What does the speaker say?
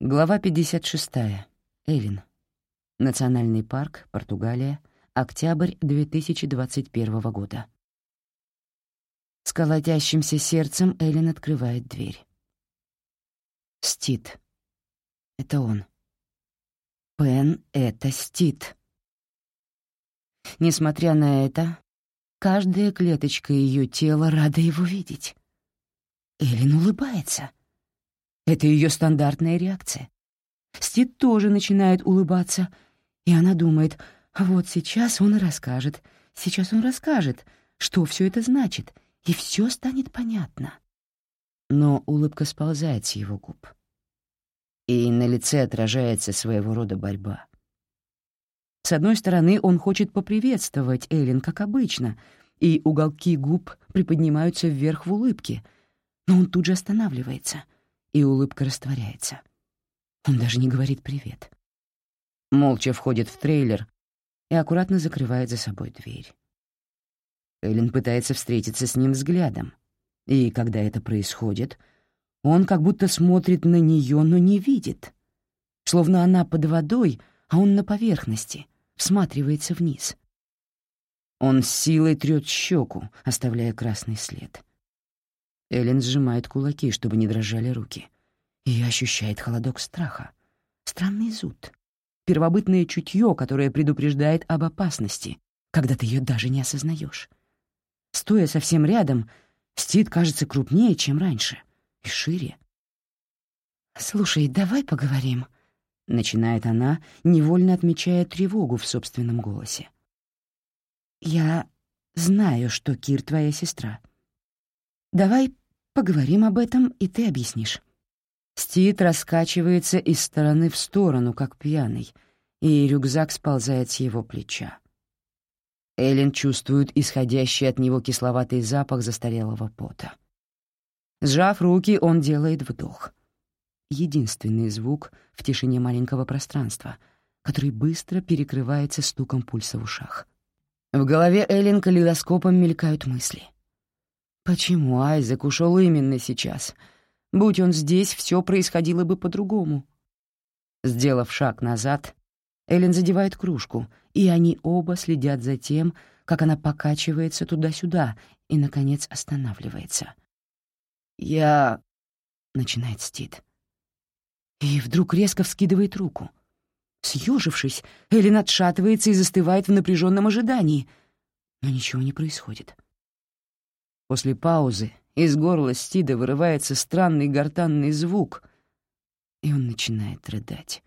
Глава 56. Элин. Национальный парк, Португалия. Октябрь 2021 года. С колотящимся сердцем Элин открывает дверь. Стит. Это он. Пен — это Стит. Несмотря на это, каждая клеточка ее тела рада его видеть. Элин улыбается — это ее стандартная реакция. Стит тоже начинает улыбаться, и она думает, вот сейчас он расскажет, сейчас он расскажет, что все это значит, и все станет понятно. Но улыбка сползает с его губ. И на лице отражается своего рода борьба. С одной стороны, он хочет поприветствовать Эллен, как обычно, и уголки губ приподнимаются вверх в улыбке, но он тут же останавливается — и улыбка растворяется. Он даже не говорит «привет». Молча входит в трейлер и аккуратно закрывает за собой дверь. Эллен пытается встретиться с ним взглядом, и когда это происходит, он как будто смотрит на нее, но не видит. Словно она под водой, а он на поверхности, всматривается вниз. Он с силой трёт щеку, оставляя красный след — Эллен сжимает кулаки, чтобы не дрожали руки. И ощущает холодок страха. Странный зуд. Первобытное чутье, которое предупреждает об опасности, когда ты ее даже не осознаешь. Стоя совсем рядом, Стит кажется крупнее, чем раньше, и шире. «Слушай, давай поговорим», — начинает она, невольно отмечая тревогу в собственном голосе. «Я знаю, что Кир твоя сестра. Давай Поговорим об этом, и ты объяснишь». Стит раскачивается из стороны в сторону, как пьяный, и рюкзак сползает с его плеча. Эллен чувствует исходящий от него кисловатый запах застарелого пота. Сжав руки, он делает вдох. Единственный звук в тишине маленького пространства, который быстро перекрывается стуком пульса в ушах. В голове Эллен калейдоскопом мелькают мысли. Почему Айзек ушел именно сейчас? Будь он здесь, все происходило бы по-другому. Сделав шаг назад, Эллен задевает кружку, и они оба следят за тем, как она покачивается туда-сюда и, наконец, останавливается. «Я...» — начинает Стит. И вдруг резко вскидывает руку. Съежившись, Эллен отшатывается и застывает в напряженном ожидании. Но ничего не происходит. После паузы из горла Стида вырывается странный гортанный звук, и он начинает рыдать.